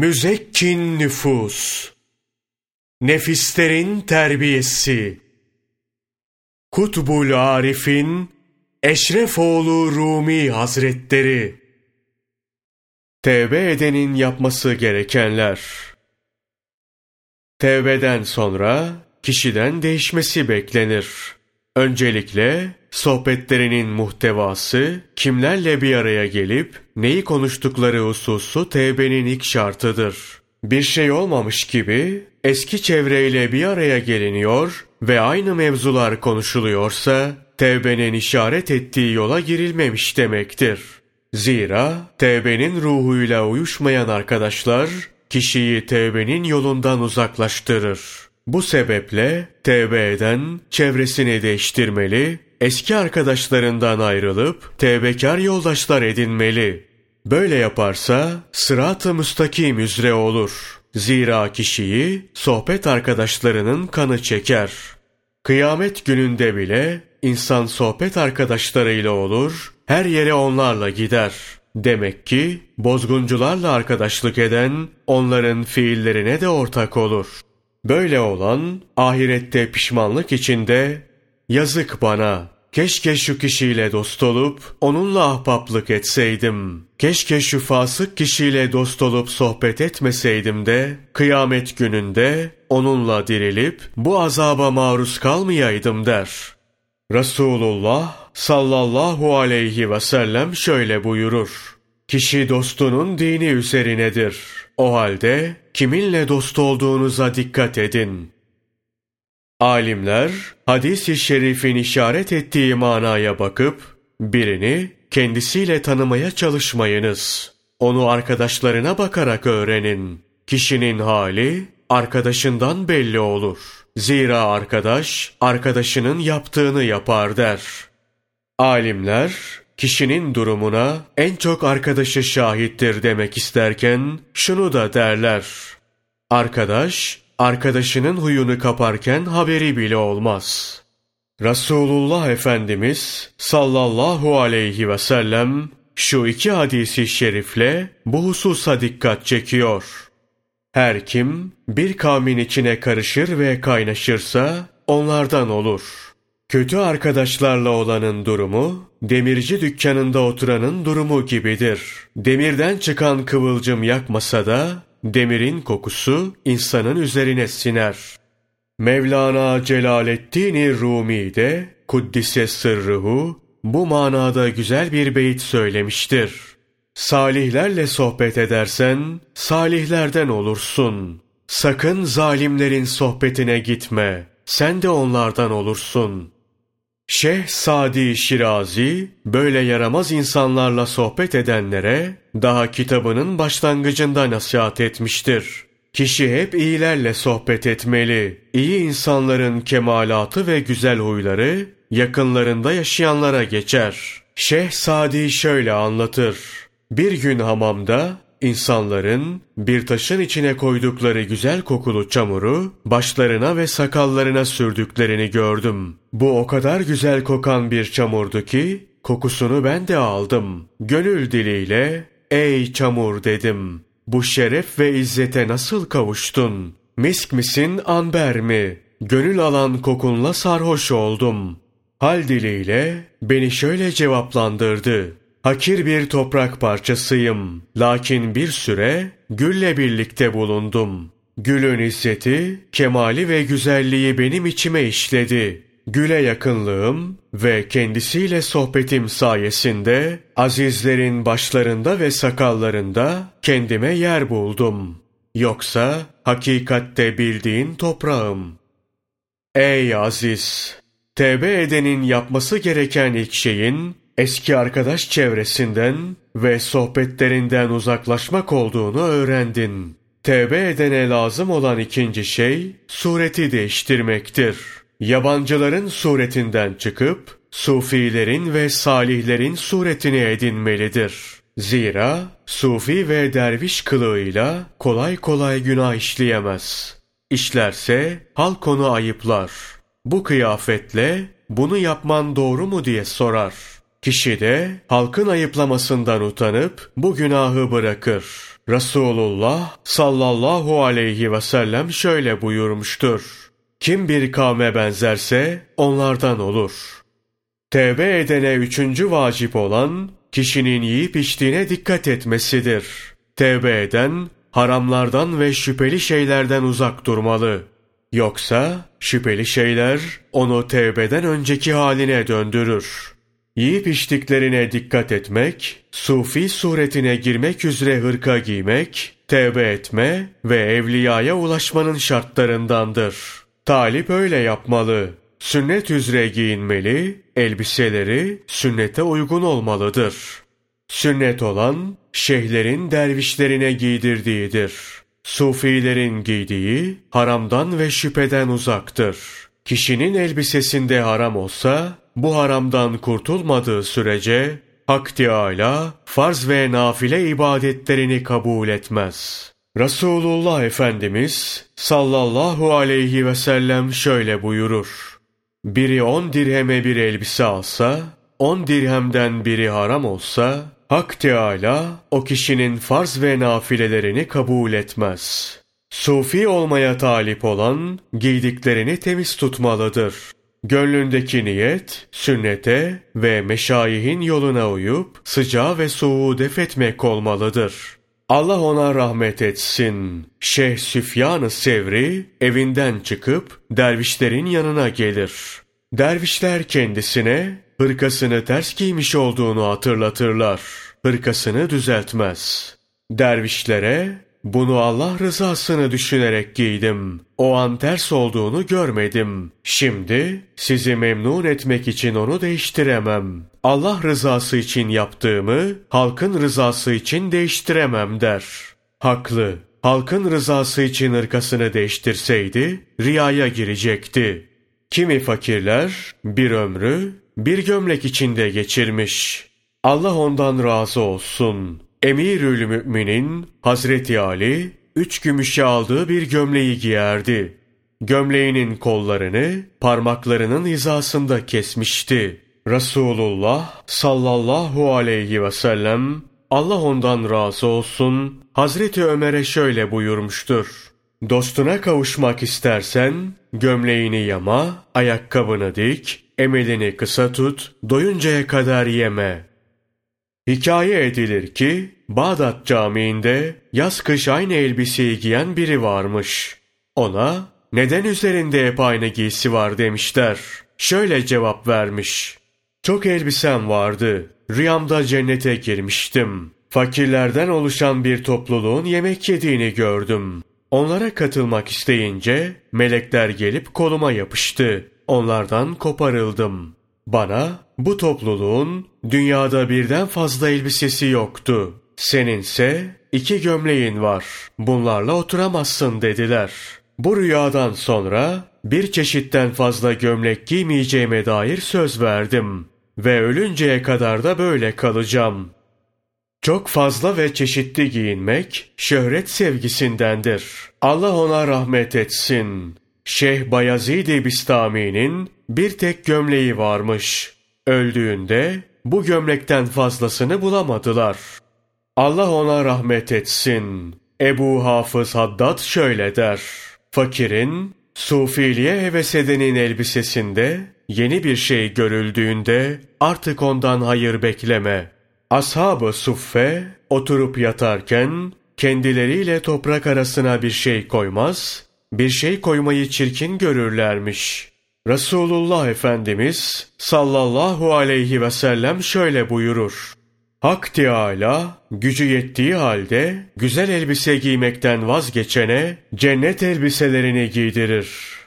Müzekkin nüfus, nefislerin terbiyesi, Kutbul Arif'in Eşrefoğlu Rumi Hazretleri, Tevbe edenin yapması gerekenler, Tevbeden sonra kişiden değişmesi beklenir. Öncelikle sohbetlerinin muhtevası, kimlerle bir araya gelip neyi konuştukları hususu tevbenin ilk şartıdır. Bir şey olmamış gibi eski çevreyle bir araya geliniyor ve aynı mevzular konuşuluyorsa tevbenin işaret ettiği yola girilmemiş demektir. Zira tevbenin ruhuyla uyuşmayan arkadaşlar kişiyi tevbenin yolundan uzaklaştırır. Bu sebeple tevbe eden çevresini değiştirmeli, eski arkadaşlarından ayrılıp tevbekar yoldaşlar edinmeli. Böyle yaparsa sırat-ı müstakim üzere olur. Zira kişiyi sohbet arkadaşlarının kanı çeker. Kıyamet gününde bile insan sohbet arkadaşlarıyla olur, her yere onlarla gider. Demek ki bozguncularla arkadaşlık eden onların fiillerine de ortak olur. Böyle olan ahirette pişmanlık içinde yazık bana keşke şu kişiyle dost olup onunla ahbaplık etseydim. Keşke şu fasık kişiyle dost olup sohbet etmeseydim de kıyamet gününde onunla dirilip bu azaba maruz kalmayaydım der. Resulullah sallallahu aleyhi ve sellem şöyle buyurur. Kişi dostunun dini üzerinedir. O halde kiminle dost olduğunuza dikkat edin. Alimler hadis-i şerifin işaret ettiği manaya bakıp birini kendisiyle tanımaya çalışmayınız. Onu arkadaşlarına bakarak öğrenin. Kişinin hali arkadaşından belli olur. Zira arkadaş arkadaşının yaptığını yapar der. Alimler kişinin durumuna en çok arkadaşı şahittir demek isterken şunu da derler. Arkadaş, arkadaşının huyunu kaparken haberi bile olmaz. Resulullah Efendimiz sallallahu aleyhi ve sellem şu iki hadisi şerifle bu hususa dikkat çekiyor. Her kim bir kavmin içine karışır ve kaynaşırsa onlardan olur.'' Kötü arkadaşlarla olanın durumu, demirci dükkanında oturanın durumu gibidir. Demirden çıkan kıvılcım yakmasa da, demirin kokusu insanın üzerine siner. Mevlana Celaleddin Rumi de, Kuddise Sırrıhu, bu manada güzel bir beyit söylemiştir. Salihlerle sohbet edersen, salihlerden olursun. Sakın zalimlerin sohbetine gitme, sen de onlardan olursun.'' Şeyh Sadi Şirazi böyle yaramaz insanlarla sohbet edenlere daha kitabının başlangıcında nasihat etmiştir. Kişi hep iyilerle sohbet etmeli. İyi insanların kemalatı ve güzel huyları yakınlarında yaşayanlara geçer. Şeyh Sadi şöyle anlatır. Bir gün hamamda İnsanların bir taşın içine koydukları güzel kokulu çamuru başlarına ve sakallarına sürdüklerini gördüm. Bu o kadar güzel kokan bir çamurdu ki kokusunu ben de aldım. Gönül diliyle ey çamur dedim. Bu şeref ve izzete nasıl kavuştun? Misk misin anber mi? Gönül alan kokunla sarhoş oldum. Hal diliyle beni şöyle cevaplandırdı. Hakir bir toprak parçasıyım. Lakin bir süre gülle birlikte bulundum. Gülün izzeti, kemali ve güzelliği benim içime işledi. Güle yakınlığım ve kendisiyle sohbetim sayesinde azizlerin başlarında ve sakallarında kendime yer buldum. Yoksa hakikatte bildiğin toprağım. Ey aziz! Tevbe edenin yapması gereken ilk şeyin eski arkadaş çevresinden ve sohbetlerinden uzaklaşmak olduğunu öğrendin. Tevbe edene lazım olan ikinci şey sureti değiştirmektir. Yabancıların suretinden çıkıp sufilerin ve salihlerin suretini edinmelidir. Zira sufi ve derviş kılığıyla kolay kolay günah işleyemez. İşlerse halk onu ayıplar. Bu kıyafetle bunu yapman doğru mu diye sorar. Kişi de halkın ayıplamasından utanıp bu günahı bırakır. Resulullah sallallahu aleyhi ve sellem şöyle buyurmuştur. Kim bir kavme benzerse onlardan olur. Tevbe edene üçüncü vacip olan kişinin yiyip içtiğine dikkat etmesidir. Tevbe eden haramlardan ve şüpheli şeylerden uzak durmalı. Yoksa şüpheli şeyler onu tevbeden önceki haline döndürür. Yiyip içtiklerine dikkat etmek, sufi suretine girmek üzere hırka giymek, tevbe etme ve evliyaya ulaşmanın şartlarındandır. Talip öyle yapmalı. Sünnet üzere giyinmeli, elbiseleri sünnete uygun olmalıdır. Sünnet olan, şeyhlerin dervişlerine giydirdiğidir. Sufilerin giydiği, haramdan ve şüpheden uzaktır. Kişinin elbisesinde haram olsa, bu haramdan kurtulmadığı sürece, Hak Teâlâ, farz ve nafile ibadetlerini kabul etmez. Resulullah Efendimiz sallallahu aleyhi ve sellem şöyle buyurur. Biri on dirheme bir elbise alsa, on dirhemden biri haram olsa, Hak Teâlâ o kişinin farz ve nafilelerini kabul etmez. Sufi olmaya talip olan giydiklerini temiz tutmalıdır. Gönlündeki niyet, sünnete ve meşayihin yoluna uyup sıcağı ve soğuğu defetmek olmalıdır. Allah ona rahmet etsin. Şeyh Süfyan-ı Sevri evinden çıkıp dervişlerin yanına gelir. Dervişler kendisine hırkasını ters giymiş olduğunu hatırlatırlar. Hırkasını düzeltmez. Dervişlere bunu Allah rızasını düşünerek giydim. O an ters olduğunu görmedim. Şimdi sizi memnun etmek için onu değiştiremem. Allah rızası için yaptığımı halkın rızası için değiştiremem der. Haklı. Halkın rızası için ırkasını değiştirseydi riyaya girecekti. Kimi fakirler bir ömrü bir gömlek içinde geçirmiş. Allah ondan razı olsun. Emirül Müminin Hazreti Ali üç gümüşe aldığı bir gömleği giyerdi. Gömleğinin kollarını parmaklarının hizasında kesmişti. Resulullah sallallahu aleyhi ve sellem Allah ondan razı olsun Hazreti Ömer'e şöyle buyurmuştur. Dostuna kavuşmak istersen gömleğini yama, ayakkabını dik, emelini kısa tut, doyuncaya kadar yeme. Hikaye edilir ki Bağdat Camii'nde yaz kış aynı elbiseyi giyen biri varmış. Ona neden üzerinde hep aynı giysi var demişler. Şöyle cevap vermiş. Çok elbisem vardı. Rüyamda cennete girmiştim. Fakirlerden oluşan bir topluluğun yemek yediğini gördüm. Onlara katılmak isteyince melekler gelip koluma yapıştı. Onlardan koparıldım. Bana bu topluluğun dünyada birden fazla elbisesi yoktu. Seninse iki gömleğin var. Bunlarla oturamazsın dediler. Bu rüyadan sonra bir çeşitten fazla gömlek giymeyeceğime dair söz verdim. Ve ölünceye kadar da böyle kalacağım. Çok fazla ve çeşitli giyinmek şöhret sevgisindendir. Allah ona rahmet etsin. Şeyh Bayezid-i Bistami'nin bir tek gömleği varmış. Öldüğünde bu gömlekten fazlasını bulamadılar. Allah ona rahmet etsin. Ebu Hafız Haddad şöyle der. Fakirin, sufiliğe heves edenin elbisesinde yeni bir şey görüldüğünde artık ondan hayır bekleme. Ashab-ı suffe oturup yatarken kendileriyle toprak arasına bir şey koymaz, bir şey koymayı çirkin görürlermiş. Resulullah Efendimiz sallallahu aleyhi ve sellem şöyle buyurur. Hak Teâlâ gücü yettiği halde güzel elbise giymekten vazgeçene cennet elbiselerini giydirir.